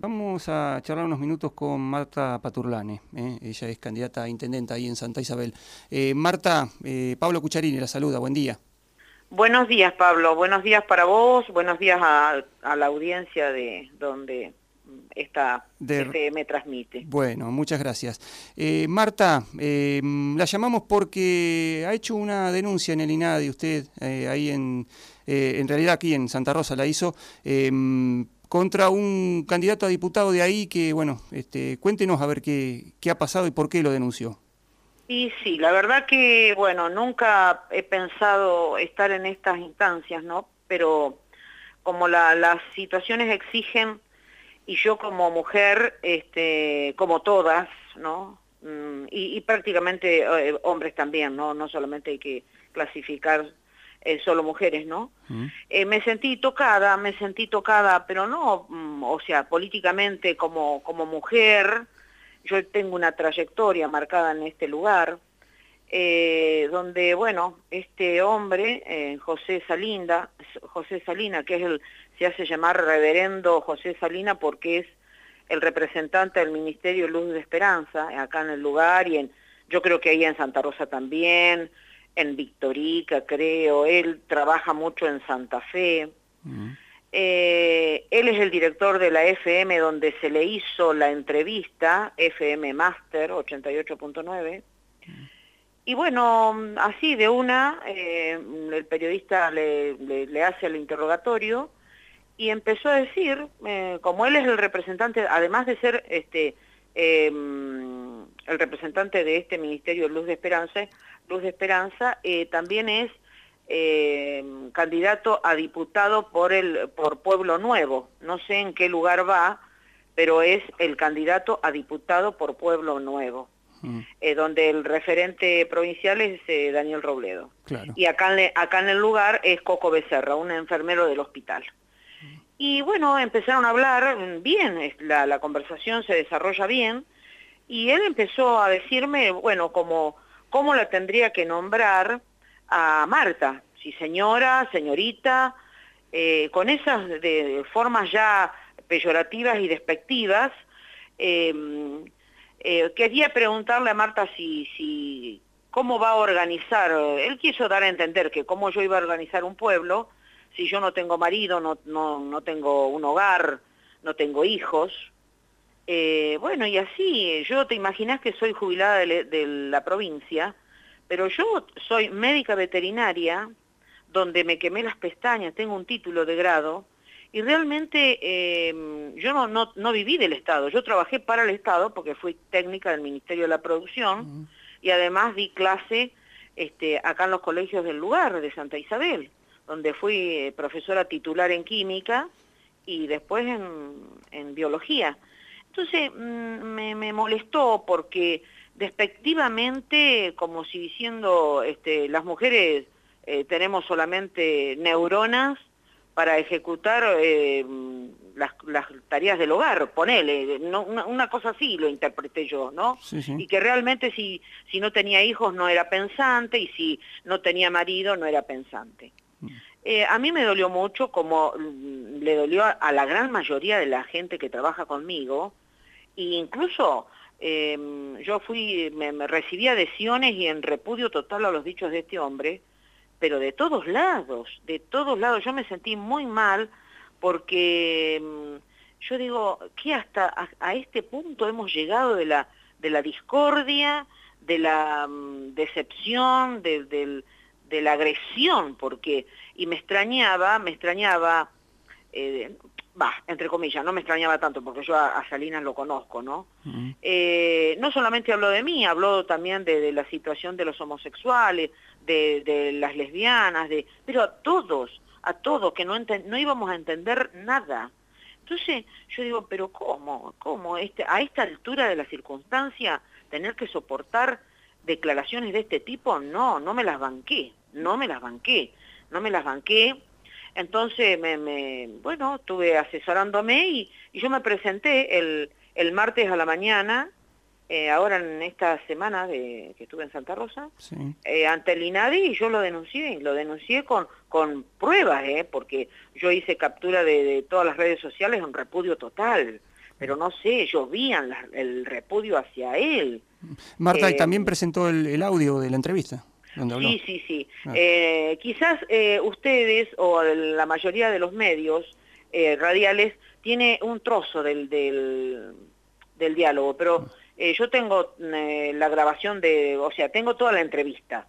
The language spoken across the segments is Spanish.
Vamos a charlar unos minutos con Marta Paturlane, ¿eh? ella es candidata a intendenta ahí en Santa Isabel. Eh, Marta, eh, Pablo Cucharini la saluda, buen día. Buenos días Pablo, buenos días para vos, buenos días a, la audiencia de donde esta de... me transmite. Bueno, muchas gracias. Marta, la llamamos porque ha hecho una denuncia en el INADI, usted ahí en, en realidad aquí en Santa Rosa la hizo, contra un candidato a diputado de ahí que, bueno, este, cuéntenos a ver qué, qué ha pasado y por qué lo denunció. Y sí, la verdad que, bueno, nunca he pensado estar en estas instancias, ¿no? Pero como las situaciones exigen, y yo como mujer, este, como todas, ¿no? Mm, y, prácticamente eh, hombres también, ¿no? No solamente hay que clasificar eh, solo mujeres, ¿no? Mm. Eh, me sentí tocada, me sentí tocada, pero no, mm, o sea, políticamente como, como mujer, yo tengo una trayectoria marcada en este lugar, eh, donde, bueno, este hombre, José Salinda, José Salina, que es el, se hace llamar reverendo José Salina porque es el representante del Ministerio Luz de Esperanza, acá en el lugar, y en, yo creo que ahí en Santa Rosa también, en Victorica, creo, él trabaja mucho en Santa Fe. Mm. Eh, él es el director de la FM donde se le hizo la entrevista, FM Master 88.9. Y bueno, así de una, eh, el periodista le, hace el interrogatorio y empezó a decir, eh, como él es el representante, además de ser este, el representante de este Ministerio de Luz de Esperanza, Luz de Esperanza, eh, también es eh, candidato a diputado por, el, por Pueblo Nuevo. No sé en qué lugar va, pero es el candidato a diputado por Pueblo Nuevo. Mm. Eh, donde el referente provincial es Daniel Robledo. Y acá en, acá en el lugar es Coco Becerra, un enfermero del hospital. Y bueno, empezaron a hablar bien, la, la conversación se desarrolla bien, y él empezó a decirme, bueno, cómo la tendría que nombrar a Marta, si señora, señorita, eh, con esas formas ya peyorativas y despectivas. Em, eh, quería preguntarle a Marta si, si, cómo va a organizar, él quiso dar a entender que cómo yo iba a organizar un pueblo, si yo no tengo marido, no, no, no tengo un hogar, no tengo hijos, eh, bueno, y así, yo te imaginas que soy jubilada de, la provincia, pero yo soy médica veterinaria, donde me quemé las pestañas, tengo un título de grado, y realmente em, yo no, no, no, viví del Estado, yo trabajé para el Estado porque fui técnica del Ministerio de la Producción y además di clase este, acá en los colegios del lugar, de Santa Isabel, donde fui eh, profesora titular en química y después en, en biología. Entonces mm, me, molestó porque despectivamente, como si diciendo, este, las mujeres eh, tenemos solamente neuronas para ejecutar eh, las, tareas del hogar, ponele, una, cosa así lo interpreté yo, ¿no? Y que realmente si, si no tenía hijos no era pensante y si no tenía marido no era pensante. Eh, a mí me dolió mucho, como mm, le dolió a, la gran mayoría de la gente que trabaja conmigo, e incluso em, yo fui, me, recibí adhesiones y en repudio total a los dichos de este hombre, pero de todos lados, de todos lados, yo me sentí muy mal porque em, yo digo, que hasta a, este punto hemos llegado de la, de la discordia, de la mm, decepción, de, de la agresión, porque y me extrañaba, me extrañaba, eh, va, entre comillas, no me extrañaba tanto porque yo a, Salinas lo conozco, ¿no? Eh, no solamente habló de mí, habló también de, la situación de los homosexuales, de, las lesbianas, de, pero a todos, a todos, que no, no íbamos a entender nada. Entonces yo digo, pero ¿cómo? ¿Cómo? Este, a esta altura de la circunstancia, tener que soportar declaraciones de este tipo, no, no me las banqué, no me las banqué no me las banqué. Entonces, me, bueno, estuve asesorándome y, yo me presenté el, el, martes a la mañana, eh, ahora en esta semana de, que estuve en Santa Rosa, eh, ante el INADI y yo lo denuncié, lo denuncié con, con pruebas, eh, porque yo hice captura de, todas las redes sociales en repudio total, pero no sé, ellos vían el repudio hacia él. Marta, y también presentó el, audio de la entrevista. Sí, sí, sí. Ah. quizás ustedes o la mayoría de los medios radiales tiene un trozo del, del, del diálogo, pero ah. Eh, yo tengo eh, la grabación de, o sea, tengo toda la entrevista.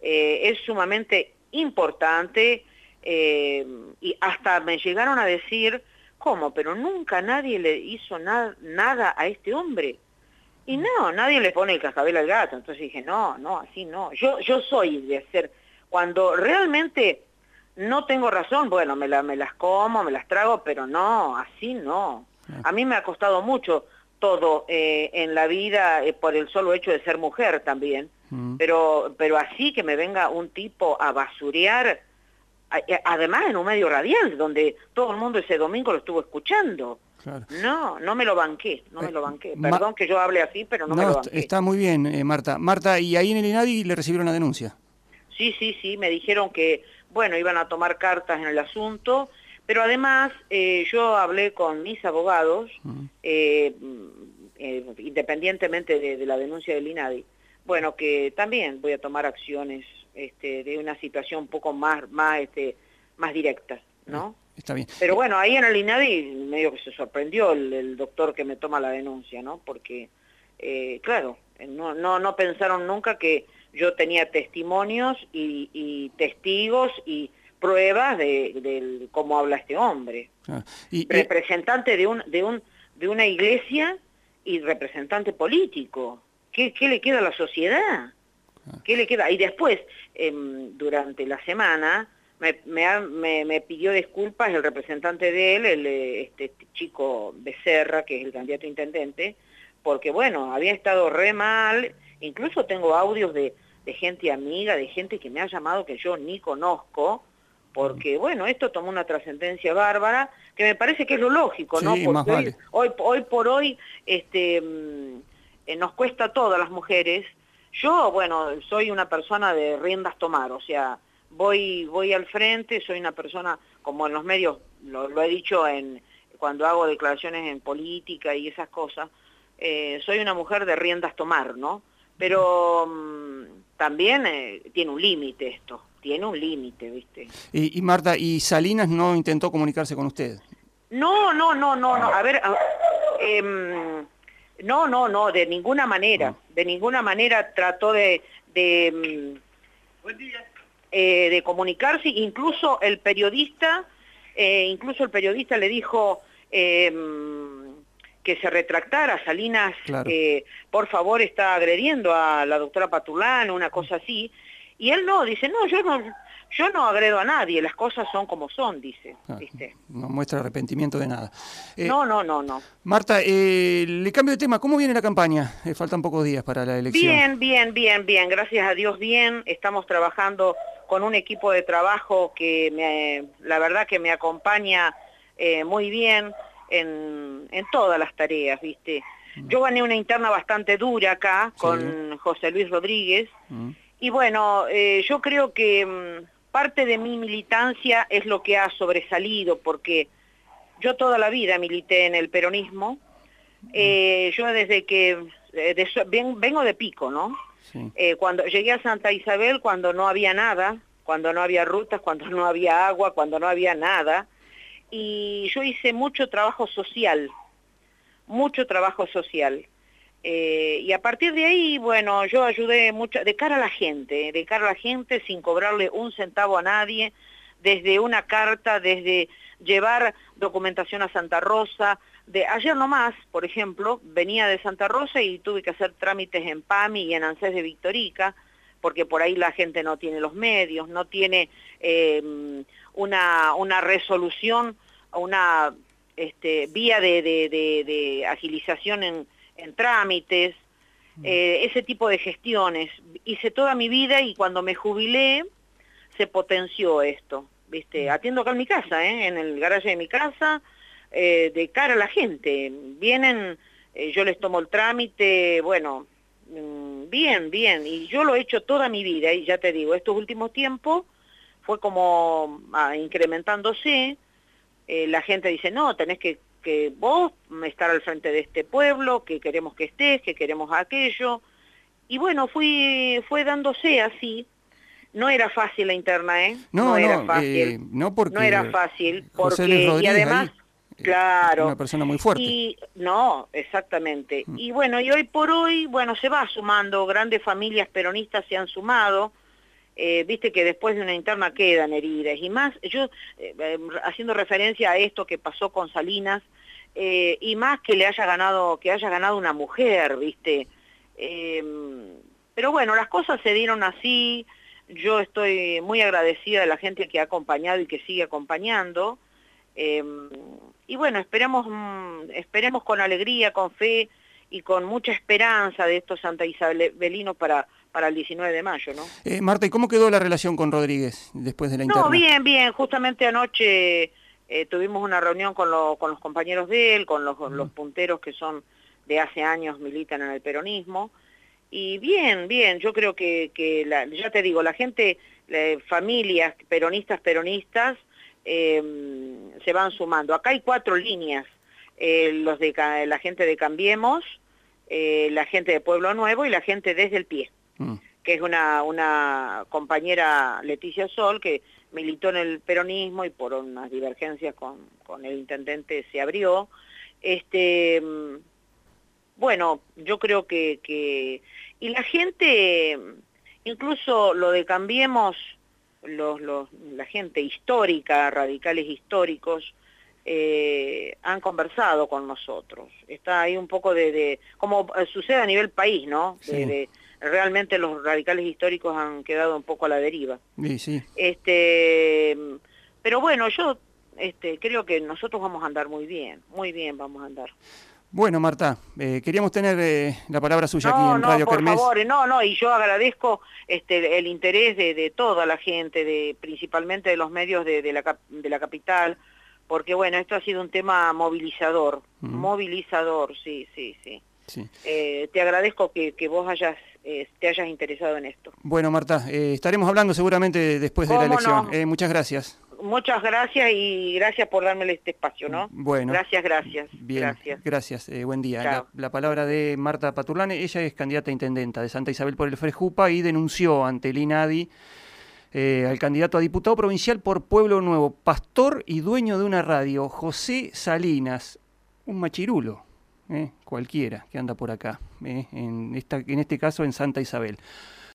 Eh, es sumamente importante y hasta me llegaron a decir, ¿cómo? Pero nunca nadie le hizo nada a este hombre. Y no, nadie le pone el cascabel al gato. Entonces dije, no, no, así no. Yo, yo soy de hacer, cuando realmente no tengo razón, bueno, me, la, me las como, me las trago, pero no, así no. A mí me ha costado mucho todo eh, en la vida eh, por el solo hecho de ser mujer también, mm. pero, pero así que me venga un tipo a basurear, además en un medio radial, donde todo el mundo ese domingo lo estuvo escuchando. No, no me lo banqué, no me lo banqué. Perdón que yo hable así, pero no, me lo banqué. Está muy bien, Marta. Marta, ¿y ahí en el INADI le recibieron la denuncia? Sí, sí, sí, me dijeron que, bueno, iban a tomar cartas en el asunto, pero además eh, yo hablé con mis abogados, mm. eh, eh, independientemente de, la denuncia del INADI, bueno, que también voy a tomar acciones este, de una situación un poco más, más, este, más directa, ¿no? Está bien. Pero bueno, ahí en el INADI medio que se sorprendió el, doctor que me toma la denuncia, ¿no? Porque, claro, no, no, no pensaron nunca que yo tenía testimonios y, y testigos y pruebas de, cómo habla este hombre. Ah, y, representante de, un, de, un, de una iglesia y representante político. ¿Qué, qué le queda a la sociedad? Ah. ¿Qué le queda? Y después, em, durante la semana, me, me, me, pidió disculpas el representante de él, el, este chico Becerra, que es el candidato intendente, porque bueno, había estado re mal, incluso tengo audios de, de gente amiga, de gente que me ha llamado que yo ni conozco, porque bueno, esto tomó una trascendencia bárbara, que me parece que es lo lógico, ¿no? Porque hoy, hoy, por hoy este, mm, eh, nos cuesta a todas las mujeres. Yo, bueno, soy una persona de riendas tomar, o sea, voy, voy al frente, soy una persona, como en los medios, lo, he dicho en, cuando hago declaraciones en política y esas cosas, eh, soy una mujer de riendas tomar, ¿no? Pero mm, también eh, tiene un límite esto tiene un límite, ¿viste? Y, Marta, ¿y Salinas no intentó comunicarse con usted? No, no, no, no, no. A ver, em, no, no, no, de ninguna manera. De ninguna manera trató de, de, em, eh, de comunicarse. Incluso el periodista, eh, incluso el periodista le dijo em, que se retractara. Salinas, eh, por favor, está agrediendo a la doctora Patulán, una cosa así. Y él no, dice, no, yo no, yo no agredo a nadie, las cosas son como son, dice. Ah, no muestra arrepentimiento de nada. Eh, no, no, no, no. Marta, eh, le cambio de tema, ¿cómo viene la campaña? Eh, faltan pocos días para la elección. Bien, bien, bien, bien, gracias a Dios bien. Estamos trabajando con un equipo de trabajo que me, la verdad que me acompaña eh, muy bien en, en todas las tareas, ¿viste? Mm. Yo gané una interna bastante dura acá con José Luis Rodríguez. Mm. Y bueno, eh, yo creo que mm, parte de mi militancia es lo que ha sobresalido, porque yo toda la vida milité en el peronismo. Eh, yo desde que, vengo de Pico, ¿no? Cuando llegué a Santa Isabel, cuando no había nada, cuando no había rutas, cuando no había agua, cuando no había nada, y yo hice mucho trabajo social, mucho trabajo social. Eh, y a partir de ahí, bueno, yo ayudé mucho, de cara a la gente, de cara a la gente sin cobrarle un centavo a nadie, desde una carta, desde llevar documentación a Santa Rosa. De, ayer nomás, por ejemplo, venía de Santa Rosa y tuve que hacer trámites en PAMI y en ANSES de Victorica, porque por ahí la gente no tiene los medios, no tiene eh, una, una resolución, una este, vía de, de agilización en en trámites, mm. eh, ese tipo de gestiones. Hice toda mi vida y cuando me jubilé se potenció esto, Mm. Atiendo acá en mi casa, ¿eh? en el garaje de mi casa, eh, de cara a la gente. Vienen, yo les tomo el trámite, bueno, mm, bien, bien. Y yo lo he hecho toda mi vida y ya te digo, estos últimos tiempos fue como ah, incrementándose. la gente dice, no, tenés que que vos estar al frente de este pueblo, que queremos que estés, que queremos aquello. Y bueno, fui, fue dándose así. No era fácil la interna, ¿eh? No, era fácil. no, porque no era fácil, porque y además, claro, una persona muy fuerte. Y, no, exactamente. Mm. Y bueno, y hoy por hoy, bueno, se va sumando, grandes familias peronistas se han sumado, eh, viste que después de una interna quedan heridas y más, yo eh, haciendo referencia a esto que pasó con Salinas, eh, y más que le haya ganado, que haya ganado una mujer, viste. Pero bueno, las cosas se dieron así, yo estoy muy agradecida de la gente que ha acompañado y que sigue acompañando. Em, y bueno, esperemos, mm, esperemos con alegría, con fe y con mucha esperanza de estos Santa Isabelinos para para el 19 de mayo, ¿no? Eh, Marta, ¿y cómo quedó la relación con Rodríguez después de la interna? No, bien, bien. Justamente anoche eh, tuvimos una reunión con, con, los compañeros de él, con los, punteros que son de hace años militan en el peronismo. Y bien, bien, yo creo que, ya te digo, la gente, familias peronistas, peronistas, em, se van sumando. Acá hay cuatro líneas, eh, los de la gente de Cambiemos, eh, la gente de Pueblo Nuevo y la gente desde el pie. Mm. que es una, una compañera Leticia Sol, que militó en el peronismo y por unas divergencias con, con el intendente se abrió. Este, bueno, yo creo que, que... Y la gente, incluso lo de Cambiemos, los, los, la gente histórica, radicales históricos, eh, han conversado con nosotros. Está ahí un poco de, como sucede a nivel país, ¿no? de, realmente los radicales históricos han quedado un poco a la deriva. Sí, sí. Este, pero bueno, yo este, creo que nosotros vamos a andar muy bien, muy bien vamos a andar. Bueno, Marta, eh, queríamos tener eh, la palabra suya aquí en Radio por Favor, no, no, y yo agradezco este, el interés de, toda la gente, de, principalmente de los medios de, la, de la capital, porque bueno, esto ha sido un tema movilizador, movilizador, sí, sí, sí. Eh, te agradezco que, vos hayas, eh, te hayas interesado en esto. Bueno, Marta, eh, estaremos hablando seguramente después de la elección. muchas gracias. Muchas gracias y gracias por darme este espacio, ¿no? Bueno. Gracias, gracias. Bien, gracias. Gracias, buen día. La, palabra de Marta Paturlane, ella es candidata a intendenta de Santa Isabel por el Frejupa y denunció ante el INADI al candidato a diputado provincial por Pueblo Nuevo, pastor y dueño de una radio, José Salinas, un machirulo. ¿eh? cualquiera que anda por acá, ¿eh? en, esta, en este caso en Santa Isabel.